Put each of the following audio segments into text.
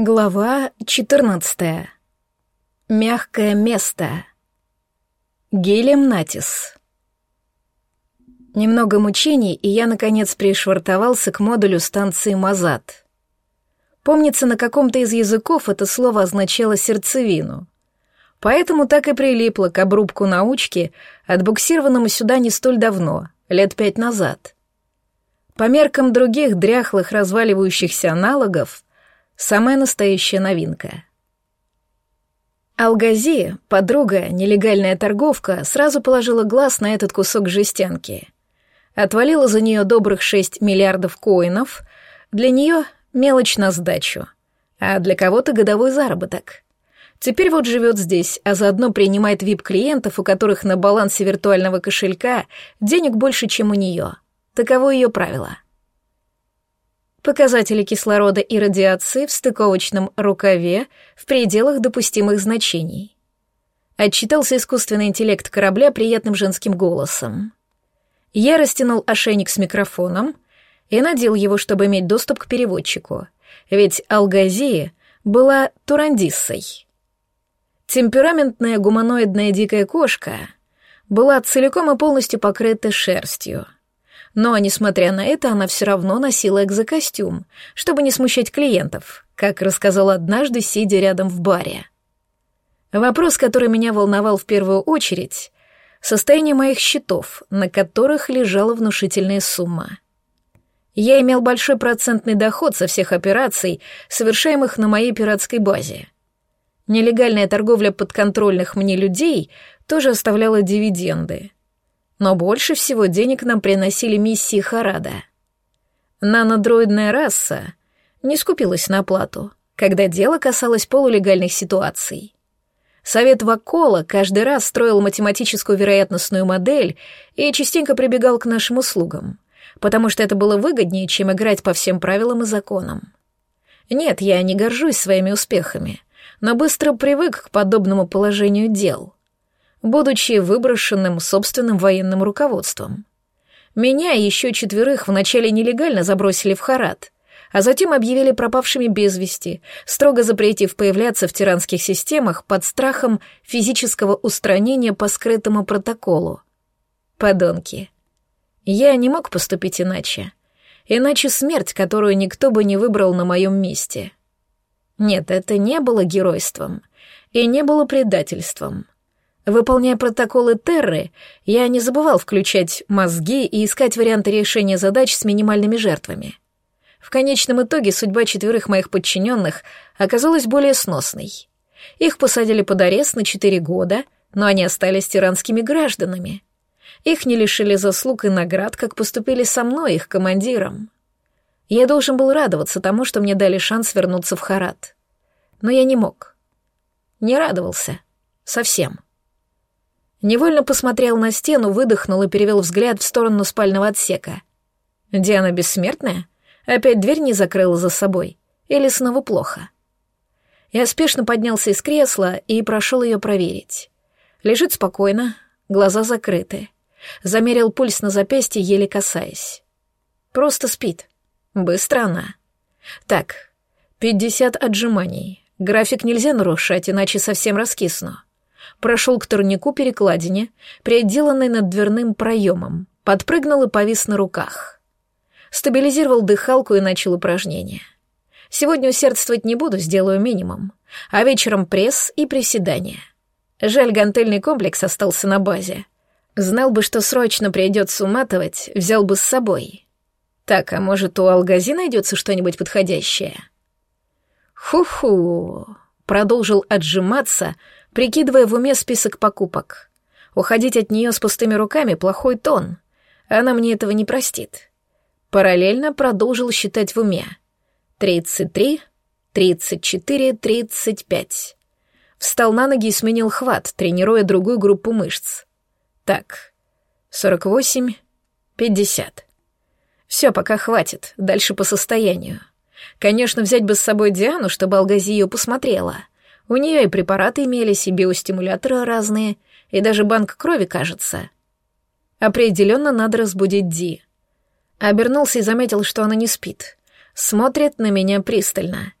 Глава 14. Мягкое место. Гелем Натис. Немного мучений, и я, наконец, пришвартовался к модулю станции Мазат. Помнится, на каком-то из языков это слово означало «сердцевину». Поэтому так и прилипло к обрубку научки, отбуксированному сюда не столь давно, лет пять назад. По меркам других дряхлых разваливающихся аналогов — Самая настоящая новинка. Алгази, подруга, нелегальная торговка, сразу положила глаз на этот кусок жестянки. Отвалила за нее добрых 6 миллиардов коинов, для нее мелочь на сдачу, а для кого-то годовой заработок. Теперь вот живет здесь, а заодно принимает вип-клиентов, у которых на балансе виртуального кошелька денег больше, чем у нее. Таково ее правило. Показатели кислорода и радиации в стыковочном рукаве в пределах допустимых значений. Отчитался искусственный интеллект корабля приятным женским голосом. Я растянул ошейник с микрофоном и надел его, чтобы иметь доступ к переводчику, ведь Алгазия была турандиссой. Темпераментная гуманоидная дикая кошка была целиком и полностью покрыта шерстью — но, несмотря на это, она все равно носила экзокостюм, чтобы не смущать клиентов, как рассказала однажды, сидя рядом в баре. Вопрос, который меня волновал в первую очередь — состояние моих счетов, на которых лежала внушительная сумма. Я имел большой процентный доход со всех операций, совершаемых на моей пиратской базе. Нелегальная торговля подконтрольных мне людей тоже оставляла дивиденды — но больше всего денег нам приносили миссии Харада. Нанодроидная раса не скупилась на оплату, когда дело касалось полулегальных ситуаций. Совет Вакола каждый раз строил математическую вероятностную модель и частенько прибегал к нашим услугам, потому что это было выгоднее, чем играть по всем правилам и законам. Нет, я не горжусь своими успехами, но быстро привык к подобному положению дел — будучи выброшенным собственным военным руководством. Меня и еще четверых вначале нелегально забросили в Харат, а затем объявили пропавшими без вести, строго запретив появляться в тиранских системах под страхом физического устранения по скрытому протоколу. Подонки. Я не мог поступить иначе. Иначе смерть, которую никто бы не выбрал на моем месте. Нет, это не было геройством и не было предательством — Выполняя протоколы Терры, я не забывал включать мозги и искать варианты решения задач с минимальными жертвами. В конечном итоге судьба четверых моих подчиненных оказалась более сносной. Их посадили под арест на четыре года, но они остались тиранскими гражданами. Их не лишили заслуг и наград, как поступили со мной, их командиром. Я должен был радоваться тому, что мне дали шанс вернуться в Харат. Но я не мог. Не радовался. Совсем. Невольно посмотрел на стену, выдохнул и перевел взгляд в сторону спального отсека. Диана бессмертная? Опять дверь не закрыла за собой? Или снова плохо? Я спешно поднялся из кресла и прошел ее проверить. Лежит спокойно, глаза закрыты. Замерил пульс на запястье, еле касаясь. Просто спит. Быстро она. Так, пятьдесят отжиманий. График нельзя нарушать, иначе совсем раскисну прошел к турнику перекладине, приотделанной над дверным проемом, подпрыгнул и повис на руках. Стабилизировал дыхалку и начал упражнения. Сегодня усердствовать не буду, сделаю минимум, а вечером пресс и приседания. Жаль, гантельный комплекс остался на базе. Знал бы, что срочно придется уматывать, взял бы с собой. Так, а может, у Алгази найдется что-нибудь подходящее? Ху-ху, продолжил отжиматься, прикидывая в уме список покупок. Уходить от нее с пустыми руками — плохой тон. Она мне этого не простит. Параллельно продолжил считать в уме. Тридцать три, тридцать четыре, тридцать пять. Встал на ноги и сменил хват, тренируя другую группу мышц. Так, сорок восемь, пятьдесят. Все, пока хватит, дальше по состоянию. Конечно, взять бы с собой Диану, чтобы Алгази ее посмотрела — у нее и препараты имелись, и биостимуляторы разные, и даже банк крови, кажется. Определенно надо разбудить Ди. Обернулся и заметил, что она не спит. Смотрит на меня пристально.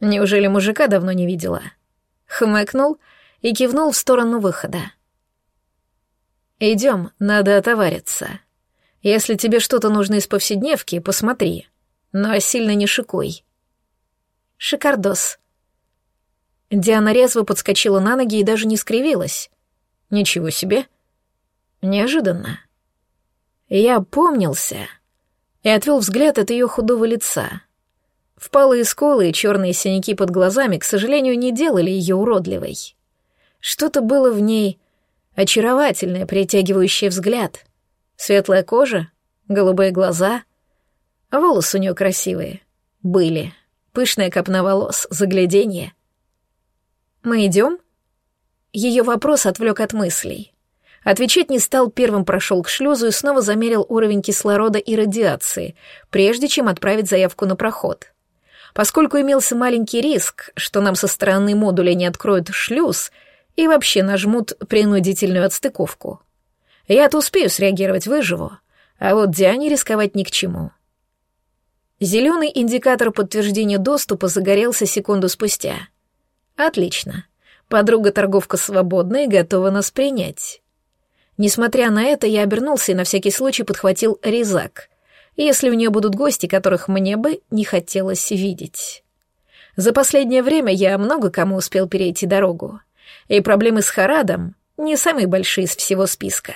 Неужели мужика давно не видела? Хмыкнул и кивнул в сторону выхода. Идем, надо отовариться. Если тебе что-то нужно из повседневки, посмотри, но сильно не шикуй. Шикардос. Диана резво подскочила на ноги и даже не скривилась. Ничего себе. Неожиданно. Я помнился и отвел взгляд от ее худого лица. Впалые сколы и черные синяки под глазами, к сожалению, не делали ее уродливой. Что-то было в ней очаровательное, притягивающее взгляд. Светлая кожа, голубые глаза, волосы у нее красивые. Были. Пышная копна волос, загляденье. «Мы идем?» Ее вопрос отвлек от мыслей. Отвечать не стал, первым прошел к шлюзу и снова замерил уровень кислорода и радиации, прежде чем отправить заявку на проход. Поскольку имелся маленький риск, что нам со стороны модуля не откроют шлюз и вообще нажмут принудительную отстыковку. Я-то успею среагировать, выживу, а вот Диане рисковать ни к чему. Зеленый индикатор подтверждения доступа загорелся секунду спустя. Отлично. Подруга-торговка свободна и готова нас принять. Несмотря на это, я обернулся и на всякий случай подхватил резак, если у нее будут гости, которых мне бы не хотелось видеть. За последнее время я много кому успел перейти дорогу, и проблемы с Харадом не самые большие из всего списка.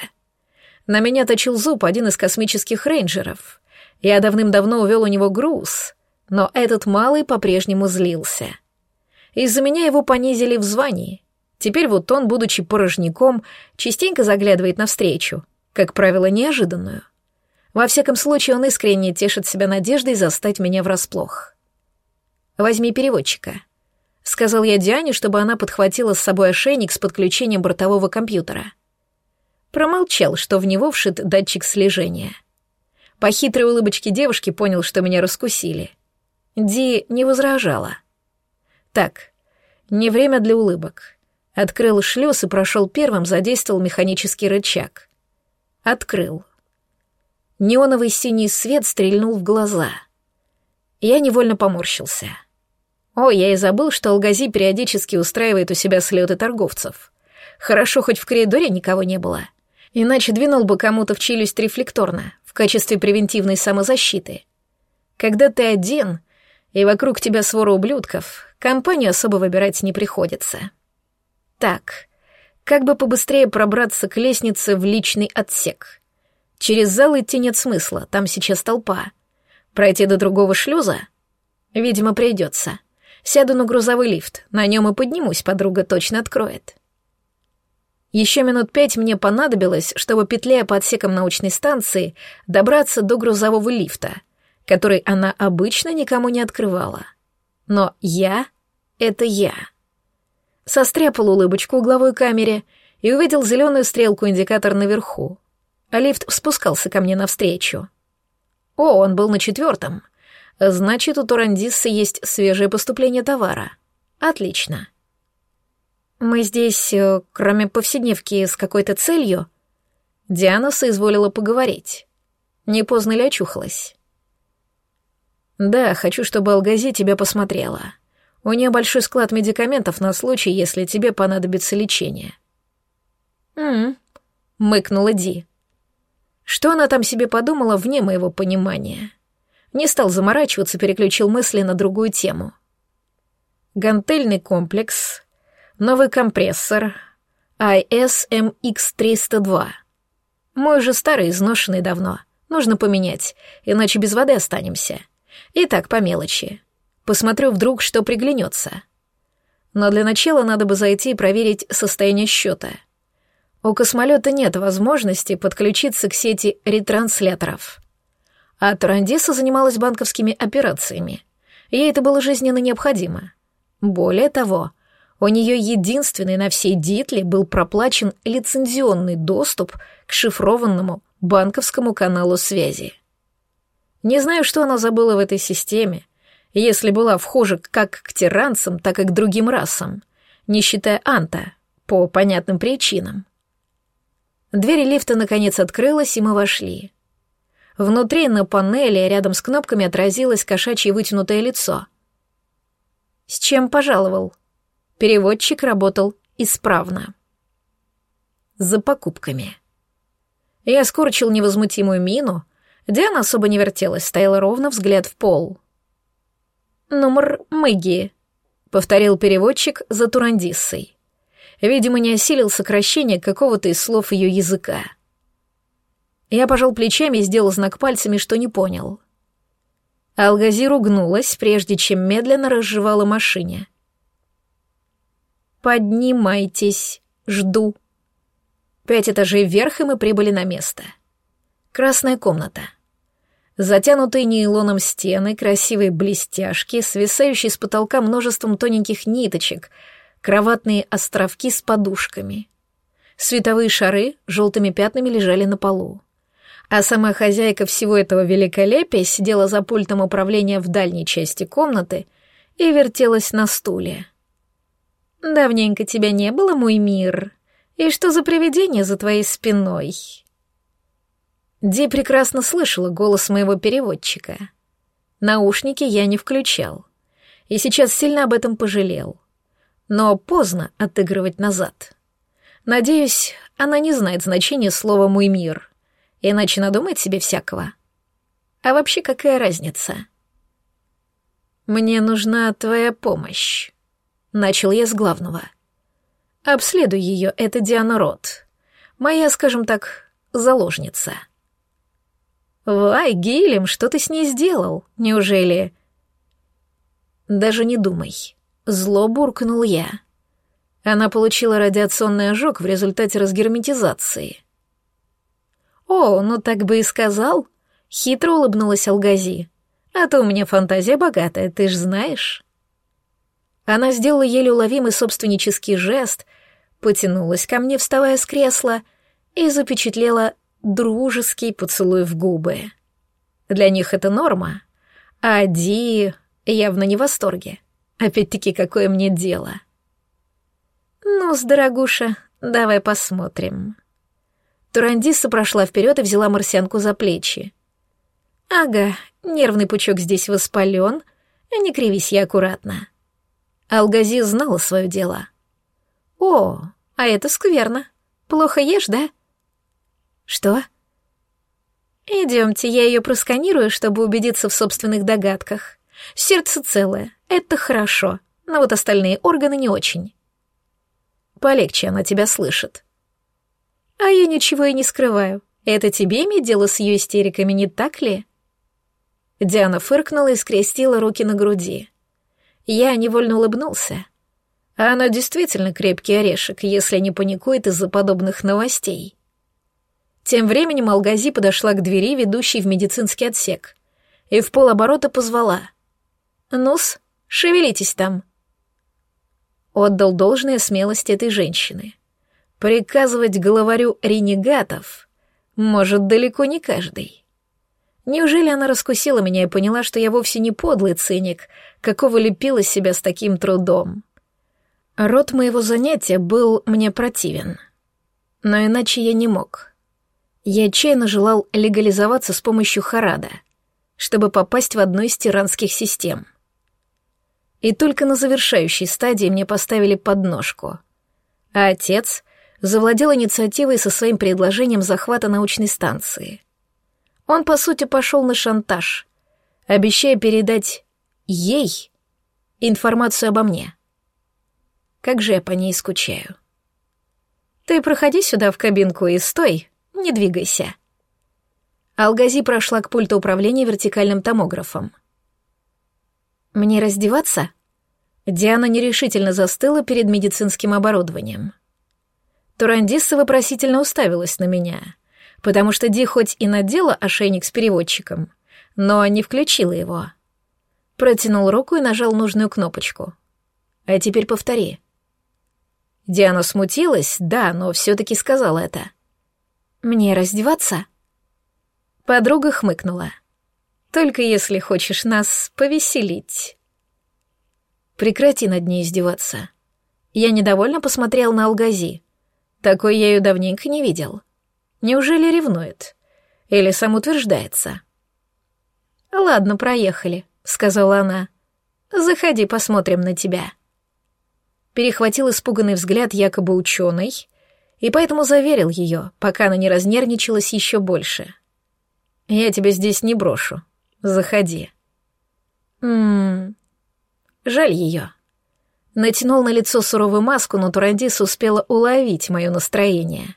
На меня точил зуб один из космических рейнджеров. Я давным-давно увел у него груз, но этот малый по-прежнему злился. Из-за меня его понизили в звании — Теперь вот он, будучи порожняком, частенько заглядывает навстречу, как правило, неожиданную. Во всяком случае, он искренне тешит себя надеждой застать меня врасплох. «Возьми переводчика», — сказал я Диане, чтобы она подхватила с собой ошейник с подключением бортового компьютера. Промолчал, что в него вшит датчик слежения. По хитрой улыбочке девушки понял, что меня раскусили. Ди не возражала. «Так, не время для улыбок. Открыл шлюз и прошел первым, задействовал механический рычаг. Открыл. Неоновый синий свет стрельнул в глаза. Я невольно поморщился. О, я и забыл, что Алгази периодически устраивает у себя слеты торговцев. Хорошо, хоть в коридоре никого не было. Иначе двинул бы кому-то в челюсть рефлекторно, в качестве превентивной самозащиты. Когда ты один, и вокруг тебя свора ублюдков, компанию особо выбирать не приходится. Так, как бы побыстрее пробраться к лестнице в личный отсек. Через зал идти нет смысла, там сейчас толпа. Пройти до другого шлюза? Видимо, придется. Сяду на грузовой лифт, на нем и поднимусь, подруга точно откроет. Еще минут пять мне понадобилось, чтобы, петляя по отсекам научной станции, добраться до грузового лифта, который она обычно никому не открывала. Но я — это я состряпал улыбочку угловой камере и увидел зеленую стрелку-индикатор наверху. А лифт спускался ко мне навстречу. О, он был на четвертом. Значит, у Турандисса есть свежее поступление товара. Отлично. Мы здесь, э, кроме повседневки, с какой-то целью? Диана соизволила поговорить. Не поздно ли очухалась? Да, хочу, чтобы Алгази тебя посмотрела. У нее большой склад медикаментов на случай, если тебе понадобится лечение». «М-м», мыкнула Ди. Что она там себе подумала, вне моего понимания. Не стал заморачиваться, переключил мысли на другую тему. Гантельный комплекс, новый компрессор, ISMX-302. Мой же старый, изношенный давно. Нужно поменять, иначе без воды останемся. И так, по мелочи. Посмотрю вдруг, что приглянется. Но для начала надо бы зайти и проверить состояние счета. У космолета нет возможности подключиться к сети ретрансляторов. А Тарандиса занималась банковскими операциями. Ей это было жизненно необходимо. Более того, у нее единственный на всей Дитле был проплачен лицензионный доступ к шифрованному банковскому каналу связи. Не знаю, что она забыла в этой системе, если была вхожа как к тиранцам, так и к другим расам, не считая Анта, по понятным причинам. Дверь лифта наконец открылась, и мы вошли. Внутри на панели рядом с кнопками отразилось кошачье вытянутое лицо. С чем пожаловал? Переводчик работал исправно. За покупками. Я скорчил невозмутимую мину. Диана особо не вертелась, стояла ровно, взгляд в пол. «Номер Мэгги», — повторил переводчик за Турандиссой. Видимо, не осилил сокращение какого-то из слов ее языка. Я пожал плечами и сделал знак пальцами, что не понял. Алгази ругнулась, прежде чем медленно разжевала машине. «Поднимайтесь, жду». Пять этажей вверх, и мы прибыли на место. Красная комната. Затянутые нейлоном стены, красивые блестяшки, свисающие с потолка множеством тоненьких ниточек, кроватные островки с подушками. Световые шары желтыми пятнами лежали на полу. А сама хозяйка всего этого великолепия сидела за пультом управления в дальней части комнаты и вертелась на стуле. «Давненько тебя не было, мой мир. И что за привидение за твоей спиной?» Ди прекрасно слышала голос моего переводчика. Наушники я не включал. И сейчас сильно об этом пожалел. Но поздно отыгрывать назад. Надеюсь, она не знает значения слова «мой мир», иначе надумает себе всякого. А вообще какая разница? «Мне нужна твоя помощь», — начал я с главного. «Обследуй ее, это Диана Рот. Моя, скажем так, заложница». «Вай, Гилем, что ты с ней сделал? Неужели...» «Даже не думай». Зло буркнул я. Она получила радиационный ожог в результате разгерметизации. «О, ну так бы и сказал», — хитро улыбнулась Алгази. «А то у меня фантазия богатая, ты ж знаешь». Она сделала еле уловимый собственнический жест, потянулась ко мне, вставая с кресла, и запечатлела дружеский поцелуй в губы. Для них это норма, а Ди явно не в восторге. Опять-таки, какое мне дело? ну дорогуша, давай посмотрим. Турандиса прошла вперед и взяла марсианку за плечи. Ага, нервный пучок здесь воспален, не кривись я аккуратно. Алгази знала свое дело. О, а это скверно. Плохо ешь, да? Что? Идемте, я ее просканирую, чтобы убедиться в собственных догадках. Сердце целое, это хорошо, но вот остальные органы не очень. Полегче она тебя слышит. А я ничего и не скрываю. Это тебе иметь дело с ее истериками, не так ли? Диана фыркнула и скрестила руки на груди. Я невольно улыбнулся. Она действительно крепкий орешек, если не паникует из-за подобных новостей. Тем временем Алгази подошла к двери, ведущей в медицинский отсек, и в полоборота позвала. «Ну-с, шевелитесь там». Отдал должное смелости этой женщины. Приказывать главарю ренегатов может далеко не каждый. Неужели она раскусила меня и поняла, что я вовсе не подлый циник, какого лепила себя с таким трудом? Род моего занятия был мне противен. Но иначе я не мог. Я отчаянно желал легализоваться с помощью Харада, чтобы попасть в одну из тиранских систем — и только на завершающей стадии мне поставили подножку. А отец завладел инициативой со своим предложением захвата научной станции. Он, по сути, пошел на шантаж, обещая передать ей информацию обо мне. Как же я по ней скучаю. Ты проходи сюда в кабинку и стой, не двигайся. Алгази прошла к пульту управления вертикальным томографом — «Мне раздеваться?» Диана нерешительно застыла перед медицинским оборудованием. Турандисса вопросительно уставилась на меня, потому что Ди хоть и надела ошейник с переводчиком, но не включила его. Протянул руку и нажал нужную кнопочку. «А теперь повтори». Диана смутилась, да, но все-таки сказала это. «Мне раздеваться?» Подруга хмыкнула. Только если хочешь нас повеселить. Прекрати над ней издеваться. Я недовольно посмотрел на Алгази. Такой я ее давненько не видел. Неужели ревнует? Или сам утверждается? «Ладно, проехали», — сказала она. Заходи, посмотрим на тебя». Перехватил испуганный взгляд якобы ученый и поэтому заверил ее, пока она не разнервничалась еще больше. «Я тебя здесь не брошу. Заходи». «Ммм... Жаль ее». Натянул на лицо суровую маску, но Турандис успела уловить мое настроение.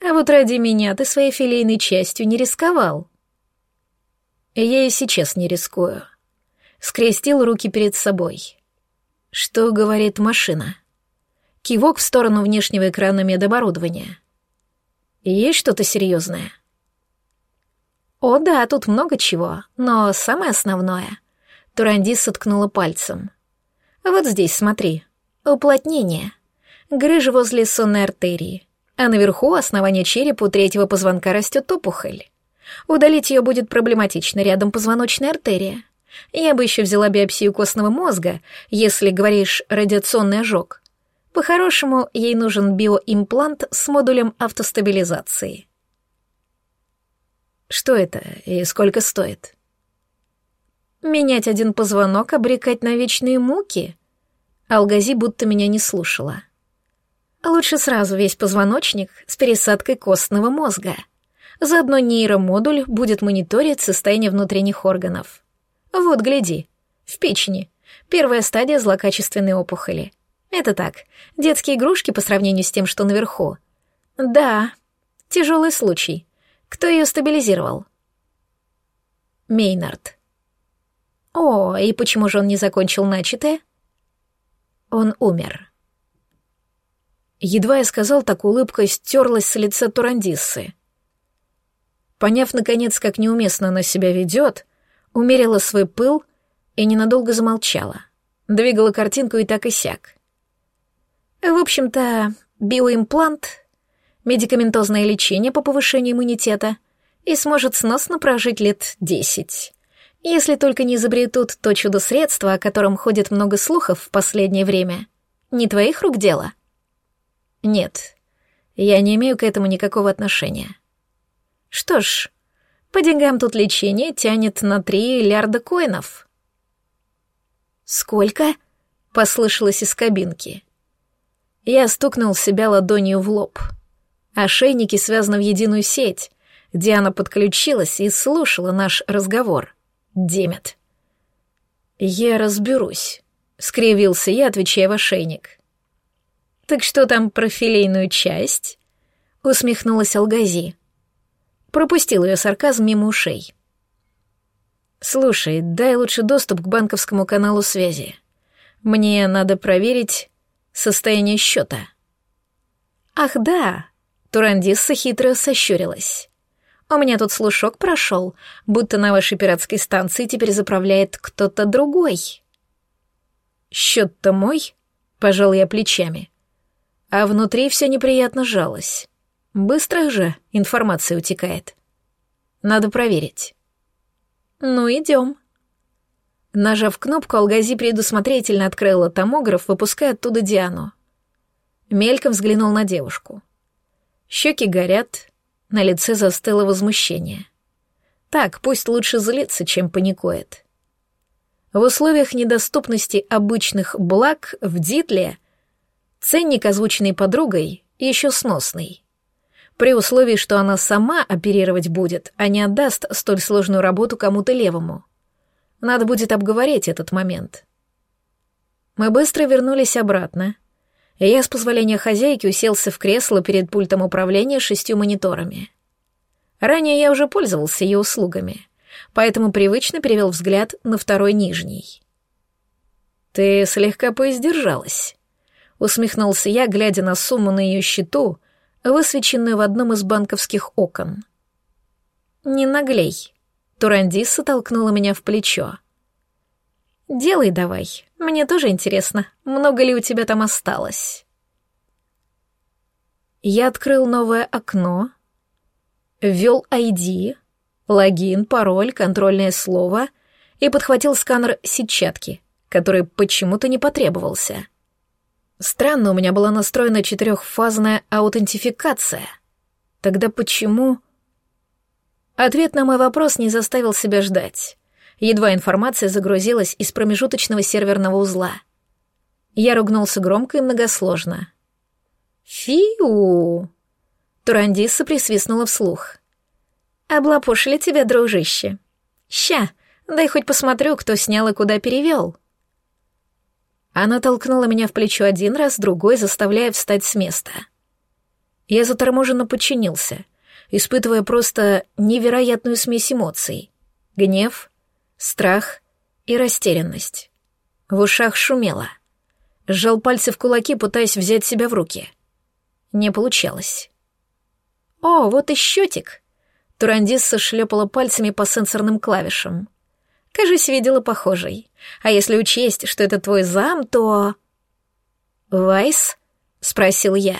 «А вот ради меня ты своей филейной частью не рисковал». «Я и сейчас не рискую». Скрестил руки перед собой. «Что говорит машина?» Кивок в сторону внешнего экрана медоборудования. «Есть что-то серьезное?» «О да, тут много чего, но самое основное...» Туранди соткнула пальцем. «Вот здесь, смотри. Уплотнение. Грыжа возле сонной артерии. А наверху основания черепа у третьего позвонка растет опухоль. Удалить ее будет проблематично, рядом позвоночная артерия. Я бы еще взяла биопсию костного мозга, если, говоришь, радиационный ожог. По-хорошему, ей нужен биоимплант с модулем автостабилизации. Что это и сколько стоит? Менять один позвонок, обрекать на вечные муки? Алгази будто меня не слушала. Лучше сразу весь позвоночник с пересадкой костного мозга. Заодно нейромодуль будет мониторить состояние внутренних органов. Вот, гляди, в печени. Первая стадия злокачественной опухоли. Это так, детские игрушки по сравнению с тем, что наверху. Да, тяжелый случай. Кто ее стабилизировал? Мейнард. О, и почему же он не закончил начатое? Он умер. Едва я сказал, так улыбка стерлась с лица Турандиссы. Поняв, наконец, как неуместно она себя ведет, умерила свой пыл и ненадолго замолчала. Двигала картинку и так и сяк. В общем-то, биоимплант медикаментозное лечение по повышению иммунитета и сможет сносно прожить лет десять. Если только не изобретут то чудо-средство, о котором ходит много слухов в последнее время. Не твоих рук дело? Нет, я не имею к этому никакого отношения. Что ж, по деньгам тут лечение тянет на три миллиарда коинов. «Сколько?» — послышалось из кабинки. Я стукнул себя ладонью в лоб — Ошейники связаны в единую сеть. Диана подключилась и слушала наш разговор. Демет. «Я разберусь», — скривился я, отвечая в ошейник. «Так что там про филейную часть?» — усмехнулась Алгази. Пропустил ее сарказм мимо ушей. «Слушай, дай лучше доступ к банковскому каналу связи. Мне надо проверить состояние счета». «Ах да, Турандисса хитро сощурилась. «У меня тут слушок прошел, будто на вашей пиратской станции теперь заправляет кто-то другой». «Счет-то мой?» — пожал я плечами. А внутри все неприятно жалось. Быстро же информация утекает. Надо проверить. «Ну, идем». Нажав кнопку, Алгази предусмотрительно открыла томограф, выпуская оттуда Диану. Мельком взглянул на девушку. Щеки горят, на лице застыло возмущение. Так, пусть лучше злится, чем паникует. В условиях недоступности обычных благ в Дитле ценник, озвученный подругой, еще сносный. При условии, что она сама оперировать будет, а не отдаст столь сложную работу кому-то левому. Надо будет обговорить этот момент. Мы быстро вернулись обратно, и я с позволения хозяйки уселся в кресло перед пультом управления шестью мониторами. Ранее я уже пользовался ее услугами, поэтому привычно перевел взгляд на второй нижний. «Ты слегка поиздержалась», — усмехнулся я, глядя на сумму на ее счету, высвеченную в одном из банковских окон. «Не наглей», — Турандиса толкнула меня в плечо. «Делай давай, мне тоже интересно, много ли у тебя там осталось?» Я открыл новое окно, ввел ID, логин, пароль, контрольное слово и подхватил сканер сетчатки, который почему-то не потребовался. Странно, у меня была настроена четырехфазная аутентификация. Тогда почему... Ответ на мой вопрос не заставил себя ждать. Едва информация загрузилась из промежуточного серверного узла. Я ругнулся громко и многосложно. «Фиу!» Турандиса присвистнула вслух. «Облапошили тебя, дружище. Ща, дай хоть посмотрю, кто снял и куда перевел». Она толкнула меня в плечо один раз, другой, заставляя встать с места. Я заторможенно подчинился, испытывая просто невероятную смесь эмоций. Гнев, страх и растерянность. В ушах шумело. Сжал пальцы в кулаки, пытаясь взять себя в руки. Не получалось. «О, вот и счетик!» Турандисса шлепала пальцами по сенсорным клавишам. Кажись, видела похожий. А если учесть, что это твой зам, то... «Вайс?» — спросил я.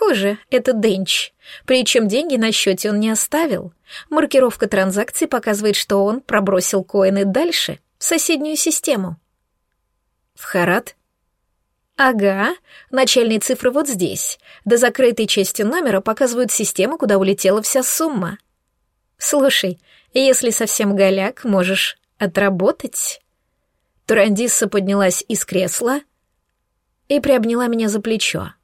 Хуже, это Денч. Причем деньги на счете он не оставил. Маркировка транзакций показывает, что он пробросил коины дальше, в соседнюю систему. В Харат? Ага, начальные цифры вот здесь. До закрытой части номера показывают систему, куда улетела вся сумма. Слушай, если совсем голяк, можешь отработать. Турандисса поднялась из кресла и приобняла меня за плечо.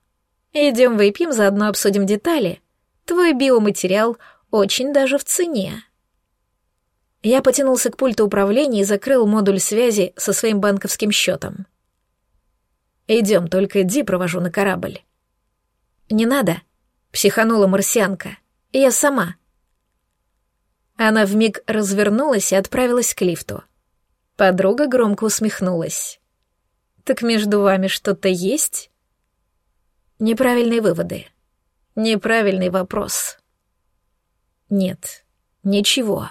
Идем выпьем, заодно обсудим детали. Твой биоматериал очень даже в цене. Я потянулся к пульту управления и закрыл модуль связи со своим банковским счетом. Идем, только иди провожу на корабль. Не надо, психанула марсианка. Я сама. Она вмиг развернулась и отправилась к лифту. Подруга громко усмехнулась. «Так между вами что-то есть?» Неправильные выводы. Неправильный вопрос. Нет, ничего.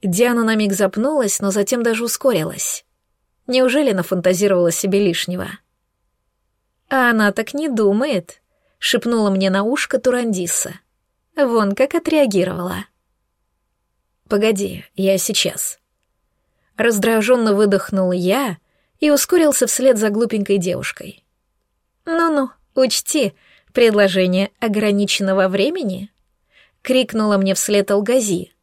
Диана на миг запнулась, но затем даже ускорилась. Неужели нафантазировала себе лишнего? А она так не думает, шепнула мне на ушко Турандиса. Вон как отреагировала. «Погоди, я сейчас». Раздраженно выдохнул я и ускорился вслед за глупенькой девушкой. «Ну-ну, учти, предложение ограниченного времени?» — крикнула мне вслед Алгази.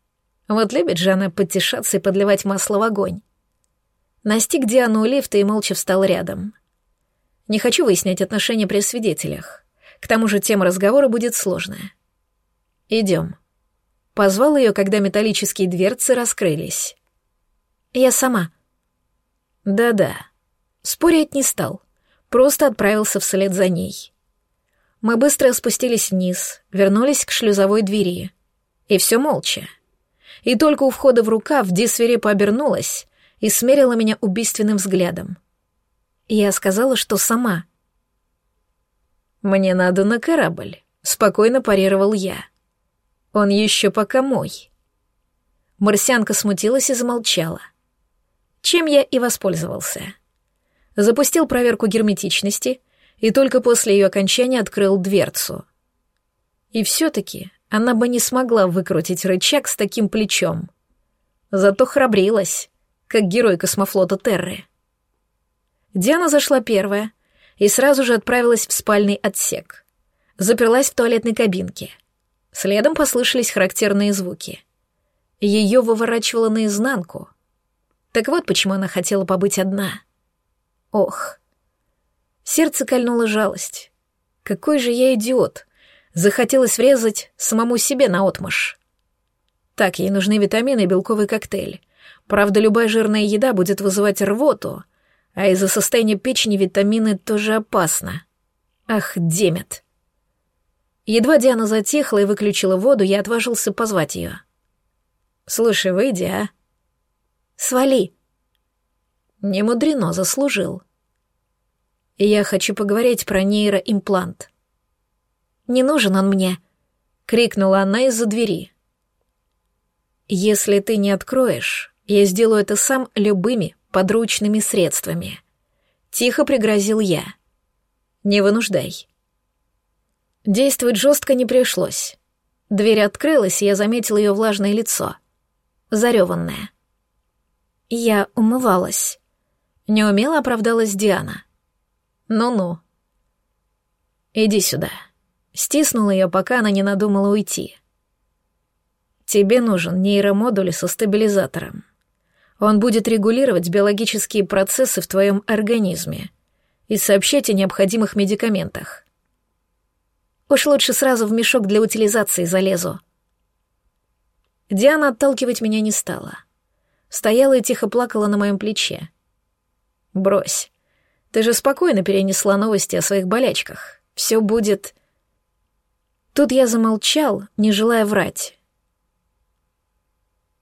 Вот любит же она потешаться и подливать масло в огонь. Настиг Диану у лифта и молча встал рядом. Не хочу выяснять отношения при свидетелях. К тому же тема разговора будет сложная. Идем. Позвал ее, когда металлические дверцы раскрылись. Я сама. Да-да. Спорить не стал. Просто отправился вслед за ней. Мы быстро спустились вниз, вернулись к шлюзовой двери. И все молча. И только у входа в рукав Ди свирепо обернулась и смерила меня убийственным взглядом. Я сказала, что сама. «Мне надо на корабль», — спокойно парировал я. Он еще пока мой. Марсианка смутилась и замолчала. Чем я и воспользовался. Запустил проверку герметичности и только после ее окончания открыл дверцу. И все-таки она бы не смогла выкрутить рычаг с таким плечом. Зато храбрилась, как герой космофлота Терры. Диана зашла первая и сразу же отправилась в спальный отсек. Заперлась в туалетной кабинке — Следом послышались характерные звуки. Ее выворачивало наизнанку. Так вот почему она хотела побыть одна. Ох. Сердце кольнула жалость. Какой же я идиот. Захотелось врезать самому себе на отмашь. Так, ей нужны витамины и белковый коктейль. Правда, любая жирная еда будет вызывать рвоту, а из-за состояния печени витамины тоже опасно. Ах, демет. Едва Диана затихла и выключила воду, я отважился позвать ее. «Слушай, выйди, а?» «Свали». «Не мудрено, заслужил». «Я хочу поговорить про нейроимплант». «Не нужен он мне», — крикнула она из-за двери. «Если ты не откроешь, я сделаю это сам любыми подручными средствами», — тихо пригрозил я. «Не вынуждай». Действовать жестко не пришлось. Дверь открылась, и я заметил ее влажное лицо. Зареванное. Я умывалась. Неумело оправдалась Диана. «Ну-ну». «Иди сюда». Стиснула ее, пока она не надумала уйти. Тебе нужен нейромодуль со стабилизатором. Он будет регулировать биологические процессы в твоем организме и сообщать о необходимых медикаментах. Уж лучше сразу в мешок для утилизации залезу. Диана отталкивать меня не стала. Стояла и тихо плакала на моем плече. «Брось. Ты же спокойно перенесла новости о своих болячках. Все будет...» Тут я замолчал, не желая врать.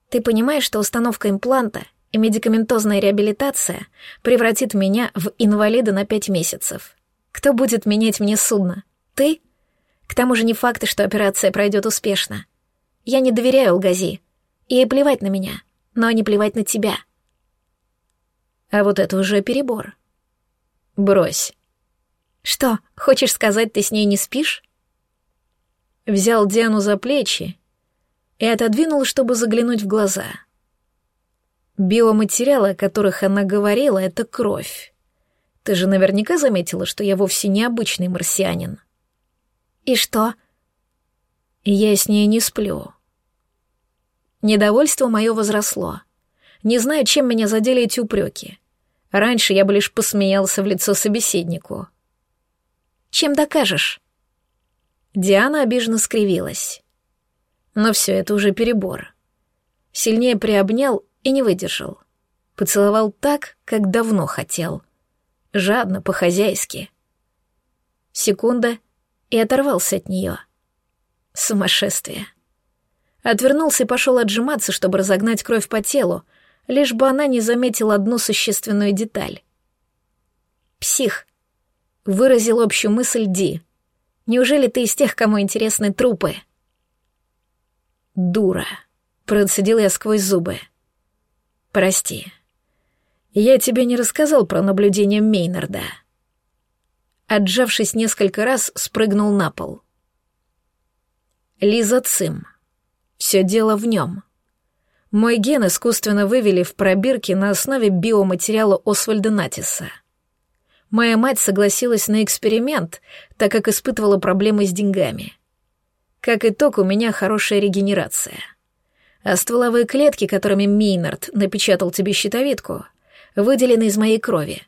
«Ты понимаешь, что установка импланта и медикаментозная реабилитация превратит меня в инвалида на пять месяцев? Кто будет менять мне судно? Ты?» К тому же не факт, что операция пройдет успешно. Я не доверяю Алгази. Ей плевать на меня, но не плевать на тебя. А вот это уже перебор. Брось. Что, хочешь сказать, ты с ней не спишь? Взял Диану за плечи и отодвинул, чтобы заглянуть в глаза. Биоматериалы, о которых она говорила, — это кровь. Ты же наверняка заметила, что я вовсе не обычный марсианин. «И что?» «Я с ней не сплю». Недовольство мое возросло. Не знаю, чем меня задели эти упреки. Раньше я бы лишь посмеялся в лицо собеседнику. «Чем докажешь?» Диана обиженно скривилась. Но все это уже перебор. Сильнее приобнял и не выдержал. Поцеловал так, как давно хотел. Жадно, по-хозяйски. Секунда — и оторвался от нее. Сумасшествие. Отвернулся и пошел отжиматься, чтобы разогнать кровь по телу, лишь бы она не заметила одну существенную деталь. «Псих», — выразил общую мысль Ди. «Неужели ты из тех, кому интересны трупы?» «Дура», — процедил я сквозь зубы. «Прости. Я тебе не рассказал про наблюдение Мейнарда» отжавшись несколько раз, спрыгнул на пол. Лиза Цим. Все дело в нем. Мой ген искусственно вывели в пробирки на основе биоматериала Освальда Натиса. Моя мать согласилась на эксперимент, так как испытывала проблемы с деньгами. Как итог, у меня хорошая регенерация. А стволовые клетки, которыми Мейнард напечатал тебе щитовидку, выделены из моей крови.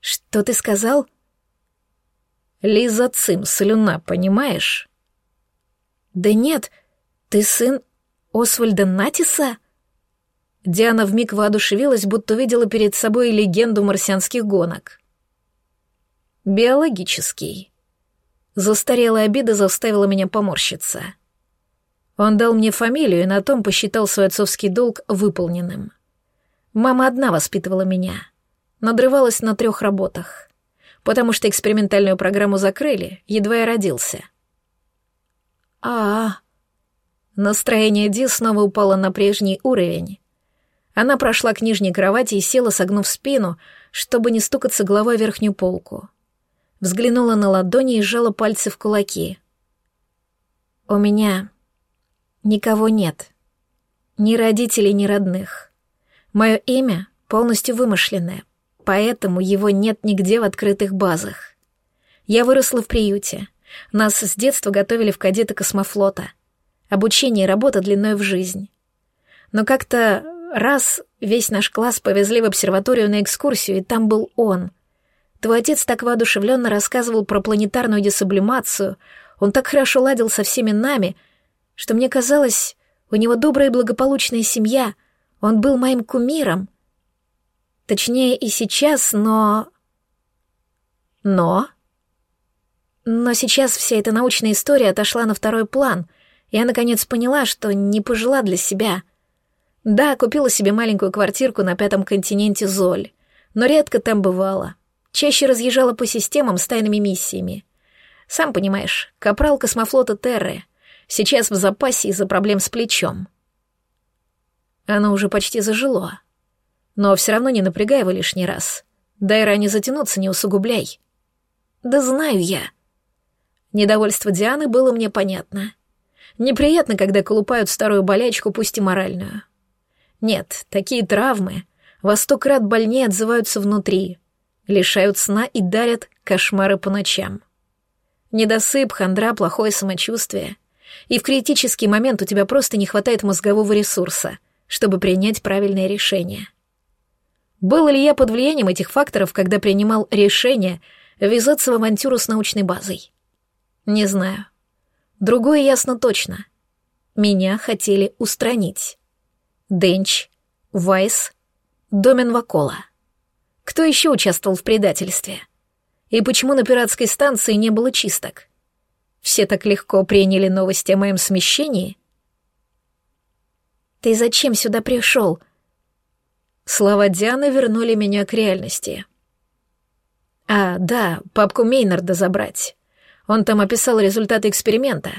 «Что ты сказал?» Лиза Цим, слюна, понимаешь? Да нет, ты сын Освальда Натиса? Диана вмиг воодушевилась, будто видела перед собой легенду марсианских гонок. Биологический. Застарелая обида заставила меня поморщиться. Он дал мне фамилию и на том посчитал свой отцовский долг выполненным. Мама одна воспитывала меня, надрывалась на трех работах потому что экспериментальную программу закрыли, едва я родился. А, -а, -а. Настроение Ди снова упало на прежний уровень. Она прошла к нижней кровати и села, согнув спину, чтобы не стукаться головой о верхнюю полку. Взглянула на ладони и сжала пальцы в кулаки. «У меня никого нет. Ни родителей, ни родных. Мое имя полностью вымышленное, поэтому его нет нигде в открытых базах. Я выросла в приюте. Нас с детства готовили в кадеты космофлота. Обучение и работа длиной в жизнь. Но как-то раз весь наш класс повезли в обсерваторию на экскурсию, и там был он. Твой отец так воодушевленно рассказывал про планетарную десублимацию, он так хорошо ладил со всеми нами, что мне казалось, у него добрая и благополучная семья, он был моим кумиром — Точнее, и сейчас, но... Но? Но сейчас вся эта научная история отошла на второй план. Я, наконец, поняла, что не пожила для себя. Да, купила себе маленькую квартирку на пятом континенте Золь, но редко там бывала. Чаще разъезжала по системам с тайными миссиями. Сам понимаешь, капрал космофлота Терры. Сейчас в запасе из-за проблем с плечом. Оно уже почти зажило. Но все равно не напрягай его лишний раз. Дай ране затянуться, не усугубляй. Да знаю я. Недовольство Дианы было мне понятно. Неприятно, когда колупают старую болячку, пусть и моральную. Нет, такие травмы во сто крат больнее отзываются внутри, лишают сна и дарят кошмары по ночам. Недосып, хандра, плохое самочувствие и в критический момент у тебя просто не хватает мозгового ресурса, чтобы принять правильное решение. Был ли я под влиянием этих факторов, когда принимал решение ввязаться в авантюру с научной базой? Не знаю. Другое ясно точно. Меня хотели устранить. Денч, Вайс, Домен Вакола. Кто еще участвовал в предательстве? И почему на пиратской станции не было чисток? Все так легко приняли новости о моем смещении? «Ты зачем сюда пришел?» Слова Дианы вернули меня к реальности. «А, да, папку Мейнарда забрать. Он там описал результаты эксперимента,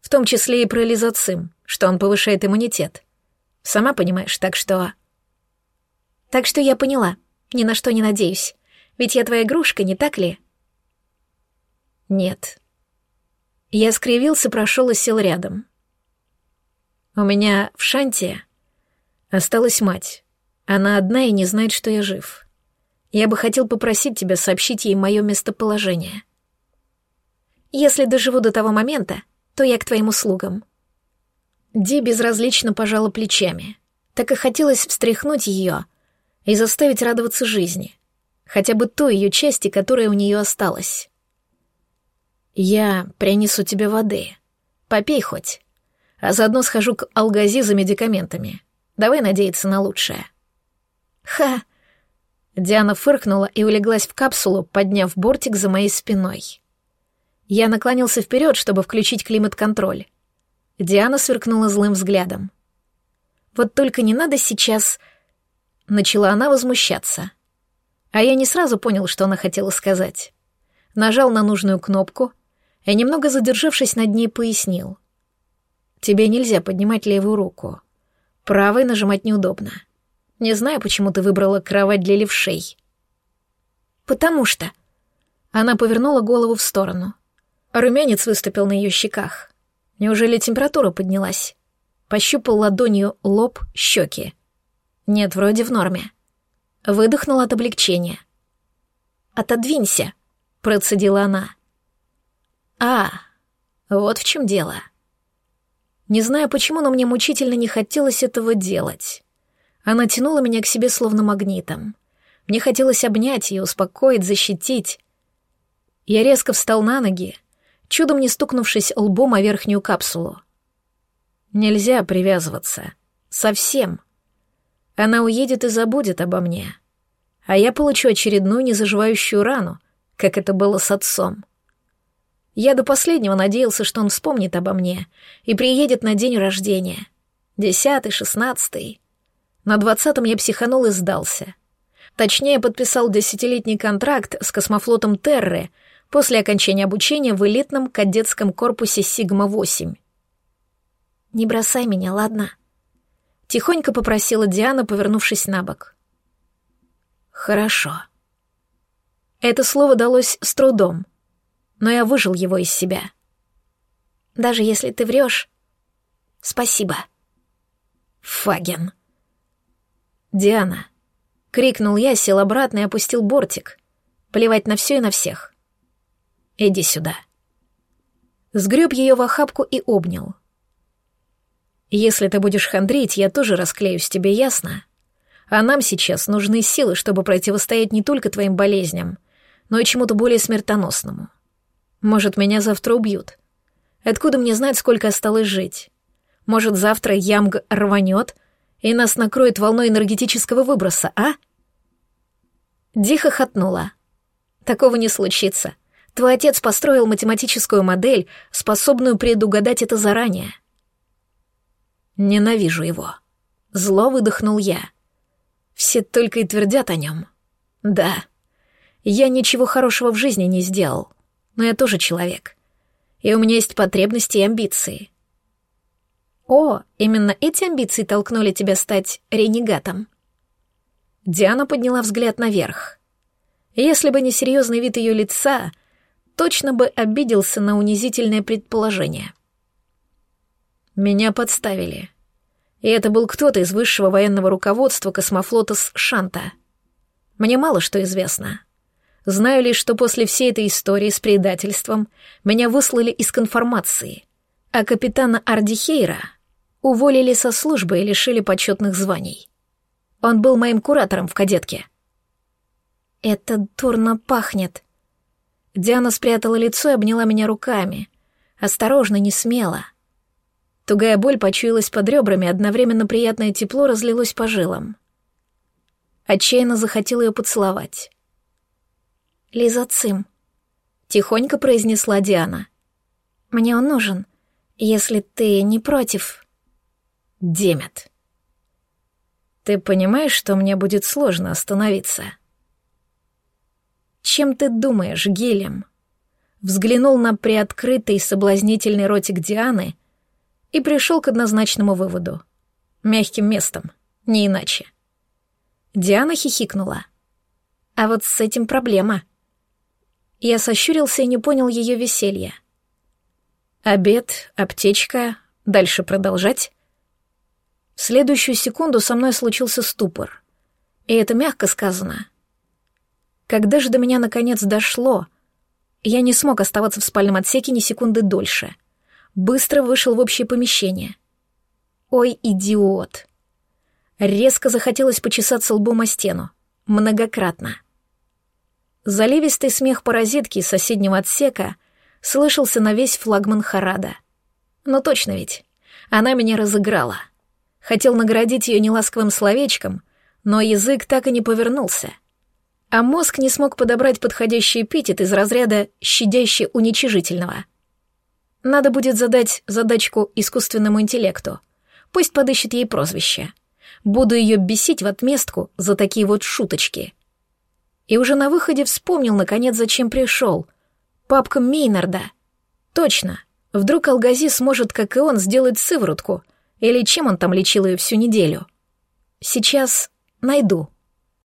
в том числе и про лизоцим, что он повышает иммунитет. Сама понимаешь, так что...» «Так что я поняла, ни на что не надеюсь. Ведь я твоя игрушка, не так ли?» «Нет, я скривился, прошел и сел рядом. У меня в Шанте осталась мать. Она одна и не знает, что я жив. Я бы хотел попросить тебя сообщить ей мое местоположение. Если доживу до того момента, то я к твоим услугам. Ди безразлично пожала плечами. Так и хотелось встряхнуть ее и заставить радоваться жизни, хотя бы той ее части, которая у нее осталась. «Я принесу тебе воды. Попей хоть. А заодно схожу к Алгази за медикаментами. Давай надеяться на лучшее». «Ха!» Диана фыркнула и улеглась в капсулу, подняв бортик за моей спиной. Я наклонился вперед, чтобы включить климат-контроль. Диана сверкнула злым взглядом. «Вот только не надо сейчас...» Начала она возмущаться. А я не сразу понял, что она хотела сказать. Нажал на нужную кнопку — и, немного задержавшись над ней, пояснил. «Тебе нельзя поднимать левую руку. Правой нажимать неудобно. Не знаю, почему ты выбрала кровать для левшей». «Потому что...» Она повернула голову в сторону. Румянец выступил на ее щеках. Неужели температура поднялась? Пощупал ладонью лоб, щеки. Нет, вроде в норме. Выдохнул от облегчения. «Отодвинься», — процедила она. А, вот в чем дело. Не знаю почему, но мне мучительно не хотелось этого делать. Она тянула меня к себе словно магнитом. Мне хотелось обнять ее, успокоить, защитить. Я резко встал на ноги, чудом не стукнувшись лбом о верхнюю капсулу. Нельзя привязываться. Совсем. Она уедет и забудет обо мне. А я получу очередную незаживающую рану, как это было с отцом. Я до последнего надеялся, что он вспомнит обо мне и приедет на день рождения. Десятый, шестнадцатый. На двадцатом я психанул и сдался. Точнее, подписал десятилетний контракт с космофлотом Терры после окончания обучения в элитном кадетском корпусе Сигма-8. «Не бросай меня, ладно?» Тихонько попросила Диана, повернувшись на бок. «Хорошо». Это слово далось с трудом — но я выжил его из себя. Даже если ты врешь, спасибо. Фаген. Диана. Крикнул я, сел обратно и опустил бортик. Плевать на все и на всех. Иди сюда. Сгреб ее в охапку и обнял. Если ты будешь хандрить, я тоже расклеюсь тебе, ясно? А нам сейчас нужны силы, чтобы противостоять не только твоим болезням, но и чему-то более смертоносному. Может, меня завтра убьют. Откуда мне знать, сколько осталось жить? Может, завтра Ямг рванет, и нас накроет волной энергетического выброса, а? Диха хохотнула. Такого не случится. Твой отец построил математическую модель, способную предугадать это заранее. Ненавижу его. Зло выдохнул я. Все только и твердят о нем. Да, я ничего хорошего в жизни не сделал но я тоже человек. И у меня есть потребности и амбиции. О, именно эти амбиции толкнули тебя стать ренегатом. Диана подняла взгляд наверх. Если бы не серьезный вид ее лица, точно бы обиделся на унизительное предположение. Меня подставили. И это был кто-то из высшего военного руководства космофлота с Шанта. Мне мало что известно. Знаю лишь, что после всей этой истории с предательством меня выслали из конформации, А капитана Ардихейра уволили со службы и лишили почетных званий. Он был моим куратором в кадетке. «Это дурно пахнет». Диана спрятала лицо и обняла меня руками. Осторожно, не смело. Тугая боль почуялась под ребрами, одновременно приятное тепло разлилось по жилам. Отчаянно захотел ее поцеловать. «Лиза Цим», — тихонько произнесла Диана. «Мне он нужен, если ты не против». «Демет». «Ты понимаешь, что мне будет сложно остановиться?» «Чем ты думаешь, Гелем?» Взглянул на приоткрытый соблазнительный ротик Дианы и пришел к однозначному выводу. Мягким местом, не иначе. Диана хихикнула. А вот с этим проблема. Я сощурился и не понял ее веселья. Обед, аптечка, дальше продолжать? В следующую секунду со мной случился ступор. И это мягко сказано. Когда же до меня наконец дошло, я не смог оставаться в спальном отсеке ни секунды дольше. Быстро вышел в общее помещение. Ой, идиот. Резко захотелось почесаться лбом о стену. Многократно. Заливистый смех паразитки из соседнего отсека слышался на весь флагман Харада. Но точно ведь. Она меня разыграла. Хотел наградить ее неласковым словечком, но язык так и не повернулся. А мозг не смог подобрать подходящий эпитет из разряда «щадяще уничижительного». Надо будет задать задачку искусственному интеллекту. Пусть подыщет ей прозвище. Буду ее бесить в отместку за такие вот шуточки. И уже на выходе вспомнил, наконец, зачем пришел. Папка Мейнарда. Точно. Вдруг Алгази сможет, как и он, сделать сыворотку. Или чем он там лечил ее всю неделю. Сейчас найду.